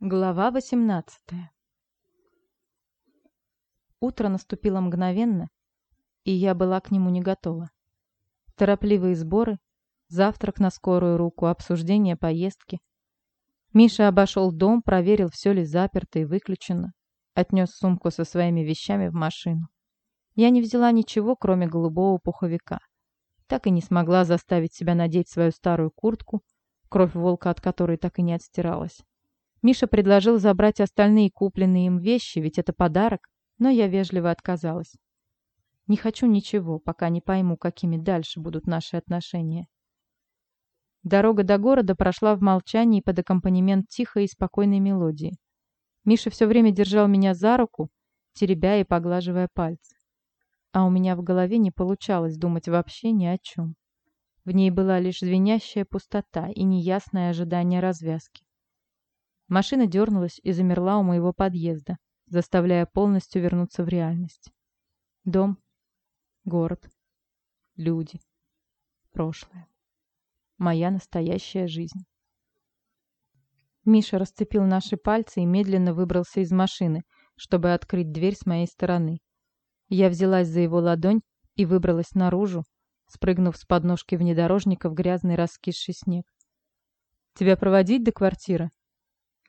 Глава 18 Утро наступило мгновенно, и я была к нему не готова. Торопливые сборы, завтрак на скорую руку, обсуждение поездки. Миша обошел дом, проверил, все ли заперто и выключено, отнес сумку со своими вещами в машину. Я не взяла ничего, кроме голубого пуховика. Так и не смогла заставить себя надеть свою старую куртку, кровь волка от которой так и не отстиралась. Миша предложил забрать остальные купленные им вещи, ведь это подарок, но я вежливо отказалась. Не хочу ничего, пока не пойму, какими дальше будут наши отношения. Дорога до города прошла в молчании под аккомпанемент тихой и спокойной мелодии. Миша все время держал меня за руку, теребя и поглаживая пальцы. А у меня в голове не получалось думать вообще ни о чем. В ней была лишь звенящая пустота и неясное ожидание развязки. Машина дернулась и замерла у моего подъезда, заставляя полностью вернуться в реальность. Дом, город, люди, прошлое. Моя настоящая жизнь. Миша расцепил наши пальцы и медленно выбрался из машины, чтобы открыть дверь с моей стороны. Я взялась за его ладонь и выбралась наружу, спрыгнув с подножки внедорожника в грязный раскисший снег. «Тебя проводить до квартиры?»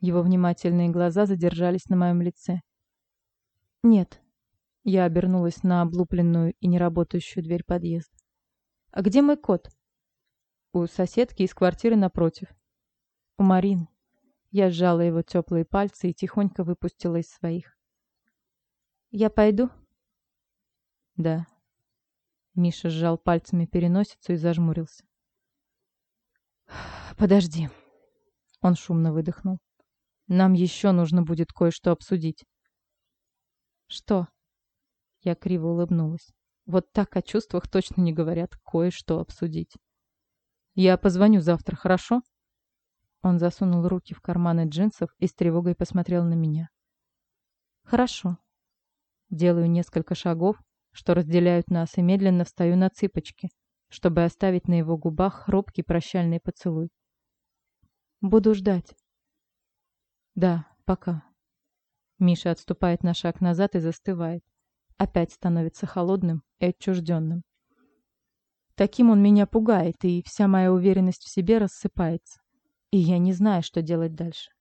Его внимательные глаза задержались на моем лице. «Нет». Я обернулась на облупленную и неработающую дверь подъезда. «А где мой кот?» «У соседки из квартиры напротив». «У Марины». Я сжала его теплые пальцы и тихонько выпустила из своих. «Я пойду?» «Да». Миша сжал пальцами переносицу и зажмурился. «Подожди». Он шумно выдохнул. Нам еще нужно будет кое-что обсудить. Что? Я криво улыбнулась. Вот так о чувствах точно не говорят кое-что обсудить. Я позвоню завтра, хорошо? Он засунул руки в карманы джинсов и с тревогой посмотрел на меня. Хорошо. Делаю несколько шагов, что разделяют нас, и медленно встаю на цыпочки, чтобы оставить на его губах хрупкий прощальный поцелуй. Буду ждать. Да, пока. Миша отступает на шаг назад и застывает. Опять становится холодным и отчужденным. Таким он меня пугает, и вся моя уверенность в себе рассыпается. И я не знаю, что делать дальше.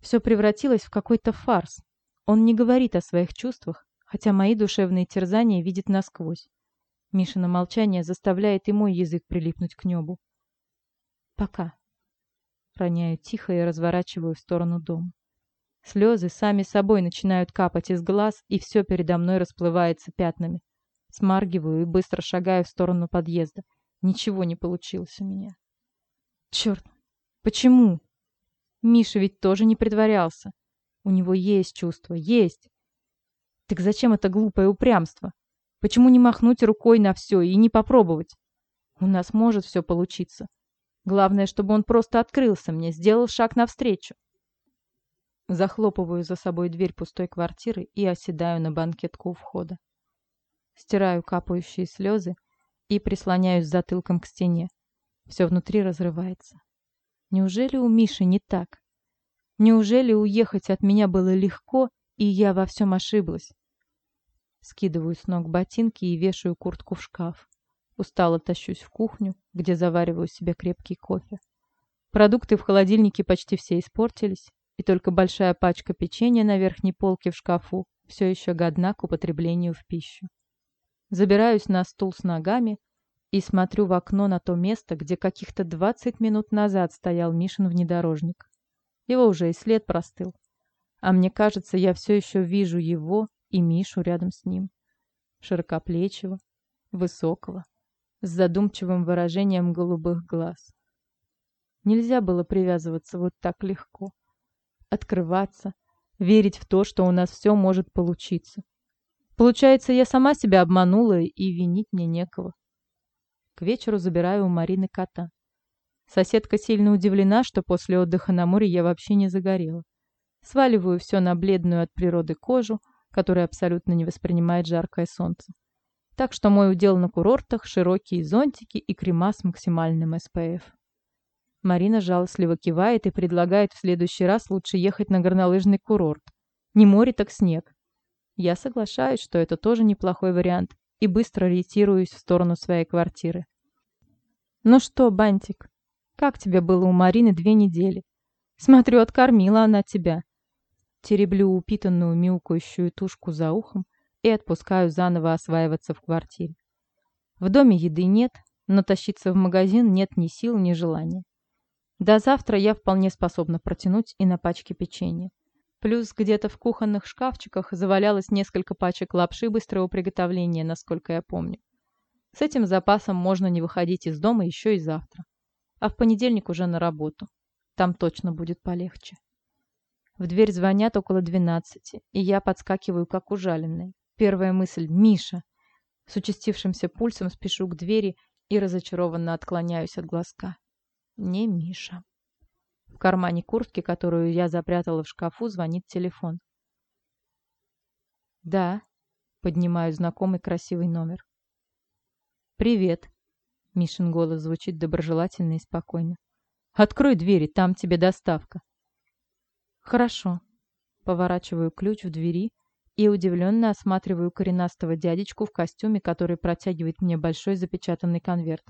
Все превратилось в какой-то фарс. Он не говорит о своих чувствах, хотя мои душевные терзания видит насквозь. Мишина молчание заставляет и мой язык прилипнуть к небу. Пока. Роняю тихо и разворачиваю в сторону дома. Слезы сами собой начинают капать из глаз, и все передо мной расплывается пятнами. Смаргиваю и быстро шагаю в сторону подъезда. Ничего не получилось у меня. Черт, почему? Миша ведь тоже не притворялся. У него есть чувство, есть. Так зачем это глупое упрямство? Почему не махнуть рукой на все и не попробовать? У нас может все получиться. Главное, чтобы он просто открылся мне, сделал шаг навстречу. Захлопываю за собой дверь пустой квартиры и оседаю на банкетку у входа. Стираю капающие слезы и прислоняюсь затылком к стене. Все внутри разрывается. Неужели у Миши не так? Неужели уехать от меня было легко, и я во всем ошиблась? Скидываю с ног ботинки и вешаю куртку в шкаф. Устало тащусь в кухню, где завариваю себе крепкий кофе. Продукты в холодильнике почти все испортились, и только большая пачка печенья на верхней полке в шкафу все еще годна к употреблению в пищу. Забираюсь на стул с ногами и смотрю в окно на то место, где каких-то 20 минут назад стоял Мишин внедорожник. Его уже и след простыл. А мне кажется, я все еще вижу его и Мишу рядом с ним. Широкоплечего, высокого, с задумчивым выражением голубых глаз. Нельзя было привязываться вот так легко открываться, верить в то, что у нас все может получиться. Получается, я сама себя обманула, и винить мне некого. К вечеру забираю у Марины кота. Соседка сильно удивлена, что после отдыха на море я вообще не загорела. Сваливаю все на бледную от природы кожу, которая абсолютно не воспринимает жаркое солнце. Так что мой удел на курортах – широкие зонтики и крема с максимальным SPF. Марина жалостливо кивает и предлагает в следующий раз лучше ехать на горнолыжный курорт. Не море, так снег. Я соглашаюсь, что это тоже неплохой вариант, и быстро ориентируюсь в сторону своей квартиры. «Ну что, Бантик, как тебе было у Марины две недели? Смотрю, откормила она тебя». Тереблю упитанную мяукающую тушку за ухом и отпускаю заново осваиваться в квартире. В доме еды нет, но тащиться в магазин нет ни сил, ни желания. До завтра я вполне способна протянуть и на пачке печенья. Плюс где-то в кухонных шкафчиках завалялось несколько пачек лапши быстрого приготовления, насколько я помню. С этим запасом можно не выходить из дома еще и завтра. А в понедельник уже на работу. Там точно будет полегче. В дверь звонят около двенадцати, и я подскакиваю, как ужаленный. Первая мысль — Миша. С участившимся пульсом спешу к двери и разочарованно отклоняюсь от глазка. Не Миша. В кармане куртки, которую я запрятала в шкафу, звонит телефон. «Да», — поднимаю знакомый красивый номер. «Привет», — Мишин голос звучит доброжелательно и спокойно. «Открой двери, там тебе доставка». «Хорошо». Поворачиваю ключ в двери и удивленно осматриваю коренастого дядечку в костюме, который протягивает мне большой запечатанный конверт.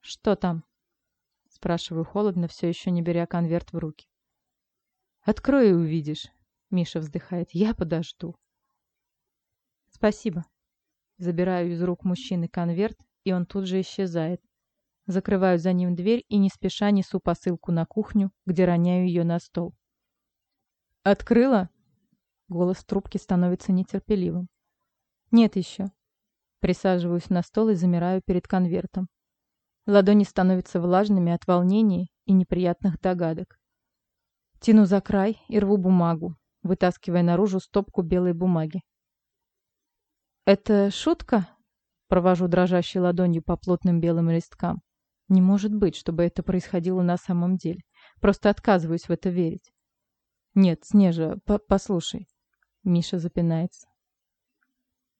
«Что там?» Спрашиваю холодно, все еще не беря конверт в руки. «Открой и увидишь», — Миша вздыхает. «Я подожду». «Спасибо». Забираю из рук мужчины конверт, и он тут же исчезает. Закрываю за ним дверь и не спеша несу посылку на кухню, где роняю ее на стол. «Открыла?» Голос трубки становится нетерпеливым. «Нет еще». Присаживаюсь на стол и замираю перед конвертом. Ладони становятся влажными от волнения и неприятных догадок. Тяну за край и рву бумагу, вытаскивая наружу стопку белой бумаги. «Это шутка?» Провожу дрожащей ладонью по плотным белым листкам. Не может быть, чтобы это происходило на самом деле. Просто отказываюсь в это верить. «Нет, Снежа, по послушай». Миша запинается.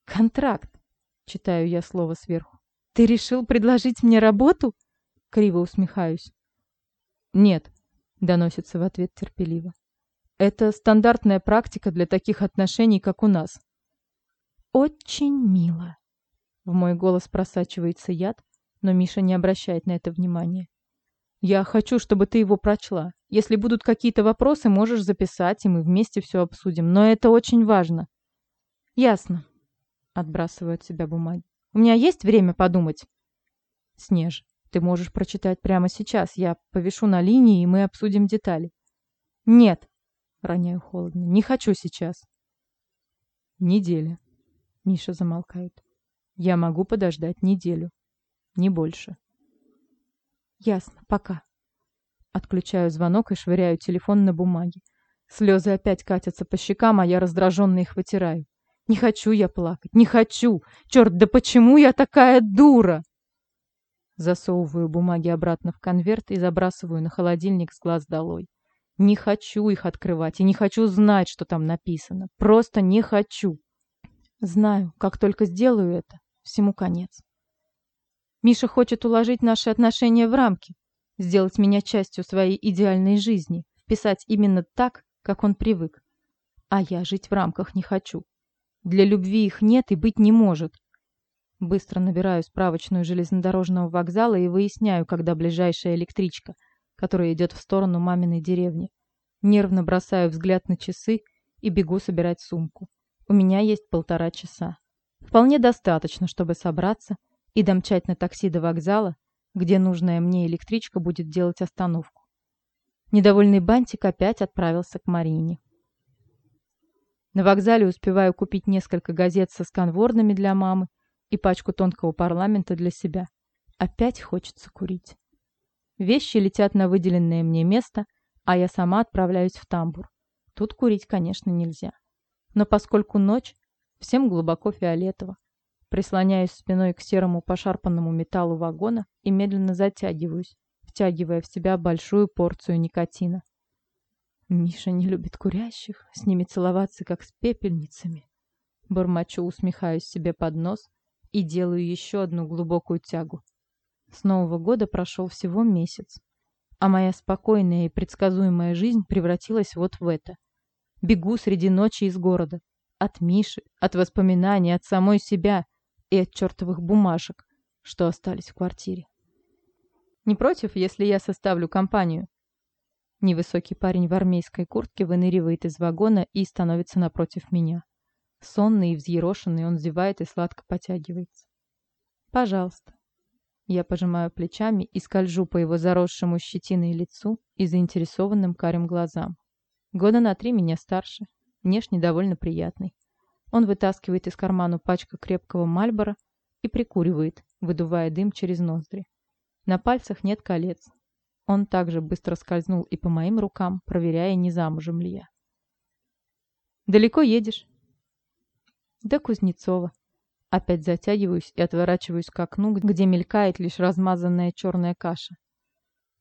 «Контракт!» — читаю я слово сверху. «Ты решил предложить мне работу?» Криво усмехаюсь. «Нет», — доносится в ответ терпеливо. «Это стандартная практика для таких отношений, как у нас». «Очень мило». В мой голос просачивается яд, но Миша не обращает на это внимания. «Я хочу, чтобы ты его прочла. Если будут какие-то вопросы, можешь записать, и мы вместе все обсудим. Но это очень важно». «Ясно», — отбрасываю от себя бумаги. У меня есть время подумать?» «Снеж, ты можешь прочитать прямо сейчас. Я повешу на линии, и мы обсудим детали». «Нет», — роняю холодно, — «не хочу сейчас». «Неделя». Миша замолкает. «Я могу подождать неделю. Не больше». «Ясно, пока». Отключаю звонок и швыряю телефон на бумаге. Слезы опять катятся по щекам, а я раздраженно их вытираю. Не хочу я плакать, не хочу. Черт, да почему я такая дура? Засовываю бумаги обратно в конверт и забрасываю на холодильник с глаз долой. Не хочу их открывать и не хочу знать, что там написано. Просто не хочу. Знаю, как только сделаю это, всему конец. Миша хочет уложить наши отношения в рамки, сделать меня частью своей идеальной жизни, вписать именно так, как он привык. А я жить в рамках не хочу. Для любви их нет и быть не может. Быстро набираю справочную железнодорожного вокзала и выясняю, когда ближайшая электричка, которая идет в сторону маминой деревни. Нервно бросаю взгляд на часы и бегу собирать сумку. У меня есть полтора часа. Вполне достаточно, чтобы собраться и домчать на такси до вокзала, где нужная мне электричка будет делать остановку. Недовольный бантик опять отправился к Марине. На вокзале успеваю купить несколько газет со сканвордами для мамы и пачку тонкого парламента для себя. Опять хочется курить. Вещи летят на выделенное мне место, а я сама отправляюсь в тамбур. Тут курить, конечно, нельзя. Но поскольку ночь, всем глубоко фиолетово. Прислоняюсь спиной к серому пошарпанному металлу вагона и медленно затягиваюсь, втягивая в себя большую порцию никотина. Миша не любит курящих, с ними целоваться, как с пепельницами. Бормочу, усмехаюсь себе под нос и делаю еще одну глубокую тягу. С Нового года прошел всего месяц, а моя спокойная и предсказуемая жизнь превратилась вот в это. Бегу среди ночи из города. От Миши, от воспоминаний, от самой себя и от чертовых бумажек, что остались в квартире. Не против, если я составлю компанию? Невысокий парень в армейской куртке выныривает из вагона и становится напротив меня. Сонный и взъерошенный, он зевает и сладко потягивается. «Пожалуйста». Я пожимаю плечами и скольжу по его заросшему щетиной лицу и заинтересованным карим глазам. Года на три меня старше, внешне довольно приятный. Он вытаскивает из кармана пачку крепкого мальбора и прикуривает, выдувая дым через ноздри. На пальцах нет колец. Он также быстро скользнул и по моим рукам, проверяя, не замужем ли я. «Далеко едешь?» «До Кузнецова». Опять затягиваюсь и отворачиваюсь к окну, где мелькает лишь размазанная черная каша.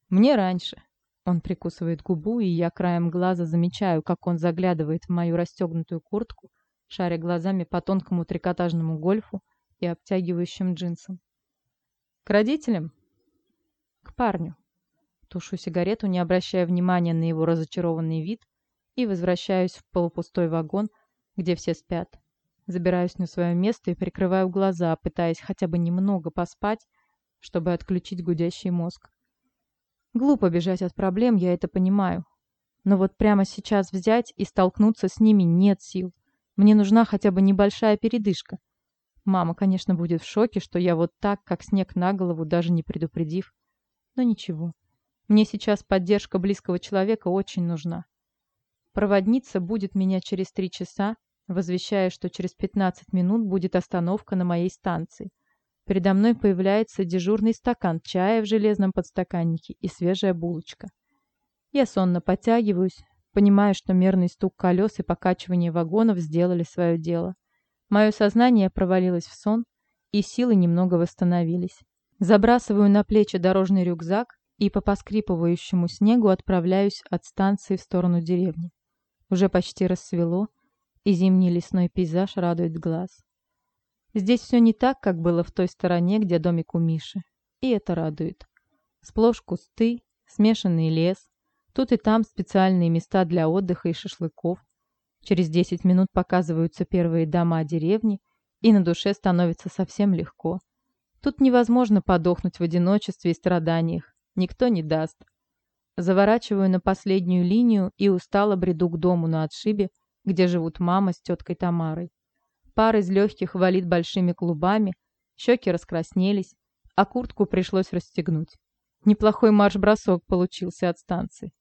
«Мне раньше». Он прикусывает губу, и я краем глаза замечаю, как он заглядывает в мою расстегнутую куртку, шаря глазами по тонкому трикотажному гольфу и обтягивающим джинсам. «К родителям?» «К парню». Тушу сигарету, не обращая внимания на его разочарованный вид, и возвращаюсь в полупустой вагон, где все спят. Забираюсь на свое место и прикрываю глаза, пытаясь хотя бы немного поспать, чтобы отключить гудящий мозг. Глупо бежать от проблем, я это понимаю. Но вот прямо сейчас взять и столкнуться с ними нет сил. Мне нужна хотя бы небольшая передышка. Мама, конечно, будет в шоке, что я вот так, как снег на голову, даже не предупредив. Но ничего. Мне сейчас поддержка близкого человека очень нужна. Проводница будет меня через три часа, возвещая, что через 15 минут будет остановка на моей станции. Передо мной появляется дежурный стакан чая в железном подстаканнике и свежая булочка. Я сонно подтягиваюсь, понимая, что мерный стук колес и покачивание вагонов сделали свое дело. Мое сознание провалилось в сон, и силы немного восстановились. Забрасываю на плечи дорожный рюкзак и по поскрипывающему снегу отправляюсь от станции в сторону деревни. Уже почти рассвело, и зимний лесной пейзаж радует глаз. Здесь все не так, как было в той стороне, где домик у Миши. И это радует. Сплошь кусты, смешанный лес. Тут и там специальные места для отдыха и шашлыков. Через 10 минут показываются первые дома деревни, и на душе становится совсем легко. Тут невозможно подохнуть в одиночестве и страданиях. Никто не даст. Заворачиваю на последнюю линию и устало бреду к дому на отшибе, где живут мама с теткой Тамарой. Пар из легких валит большими клубами, щеки раскраснелись, а куртку пришлось расстегнуть. Неплохой марш-бросок получился от станции.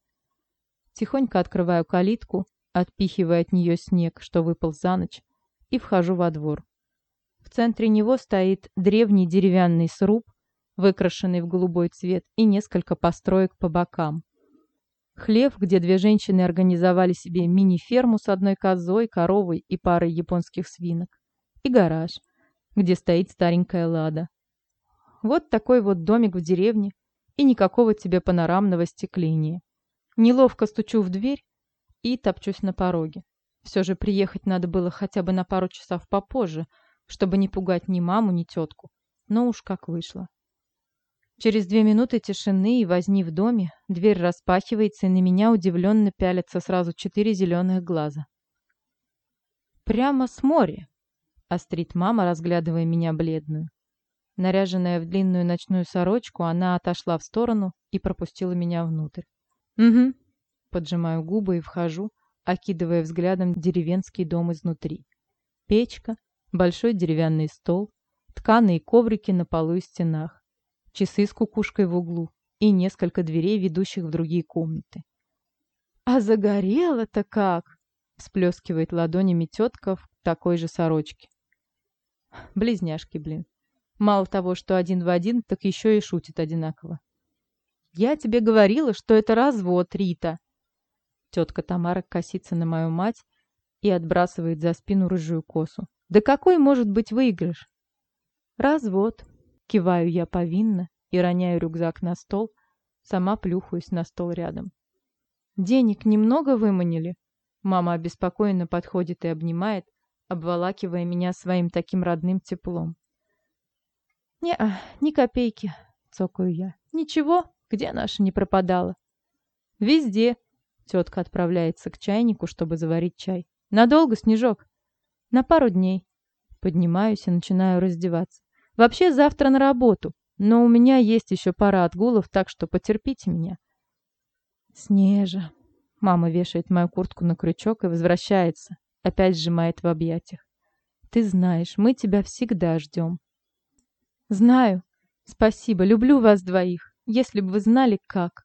Тихонько открываю калитку, отпихивая от нее снег, что выпал за ночь, и вхожу во двор. В центре него стоит древний деревянный сруб, выкрашенный в голубой цвет, и несколько построек по бокам. Хлев, где две женщины организовали себе мини-ферму с одной козой, коровой и парой японских свинок. И гараж, где стоит старенькая лада. Вот такой вот домик в деревне, и никакого тебе панорамного стекления. Неловко стучу в дверь и топчусь на пороге. Все же приехать надо было хотя бы на пару часов попозже, чтобы не пугать ни маму, ни тетку. Но уж как вышло. Через две минуты тишины и возни в доме дверь распахивается, и на меня удивленно пялятся сразу четыре зеленых глаза. «Прямо с моря!» — острит мама, разглядывая меня бледную. Наряженная в длинную ночную сорочку, она отошла в сторону и пропустила меня внутрь. «Угу», — поджимаю губы и вхожу, окидывая взглядом деревенский дом изнутри. Печка, большой деревянный стол, тканые коврики на полу и стенах часы с кукушкой в углу и несколько дверей, ведущих в другие комнаты. «А загорело-то как!» — всплескивает ладонями тетка в такой же сорочке. Близняшки, блин. Мало того, что один в один, так еще и шутит одинаково. «Я тебе говорила, что это развод, Рита!» Тетка Тамара косится на мою мать и отбрасывает за спину рыжую косу. «Да какой может быть выигрыш?» «Развод», Киваю я повинно и роняю рюкзак на стол, сама плюхаюсь на стол рядом. «Денег немного выманили?» Мама обеспокоенно подходит и обнимает, обволакивая меня своим таким родным теплом. «Не-а, ни копейки», цокаю я. Ничего, где наша не пропадала? Везде. Тетка отправляется к чайнику, чтобы заварить чай. Надолго, Снежок? На пару дней. Поднимаюсь и начинаю раздеваться. Вообще завтра на работу, но у меня есть еще пара отгулов, так что потерпите меня. Снежа. Мама вешает мою куртку на крючок и возвращается. Опять сжимает в объятиях. Ты знаешь, мы тебя всегда ждем. Знаю. Спасибо. Люблю вас двоих. Если бы вы знали, как.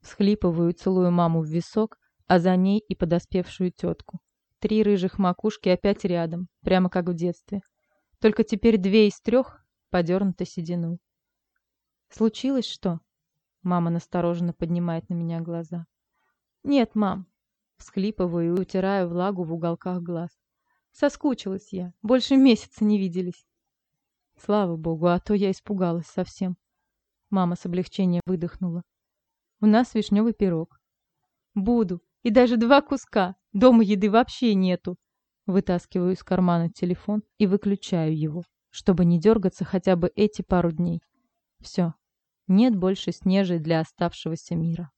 Схлипываю, целую маму в висок, а за ней и подоспевшую тетку. Три рыжих макушки опять рядом, прямо как в детстве. Только теперь две из трех подернуты сединой. Случилось что? Мама настороженно поднимает на меня глаза. Нет, мам. Всхлипываю и утираю влагу в уголках глаз. Соскучилась я. Больше месяца не виделись. Слава богу, а то я испугалась совсем. Мама с облегчением выдохнула. У нас вишневый пирог. Буду. И даже два куска. Дома еды вообще нету. Вытаскиваю из кармана телефон и выключаю его, чтобы не дергаться хотя бы эти пару дней. Все. Нет больше снежей для оставшегося мира.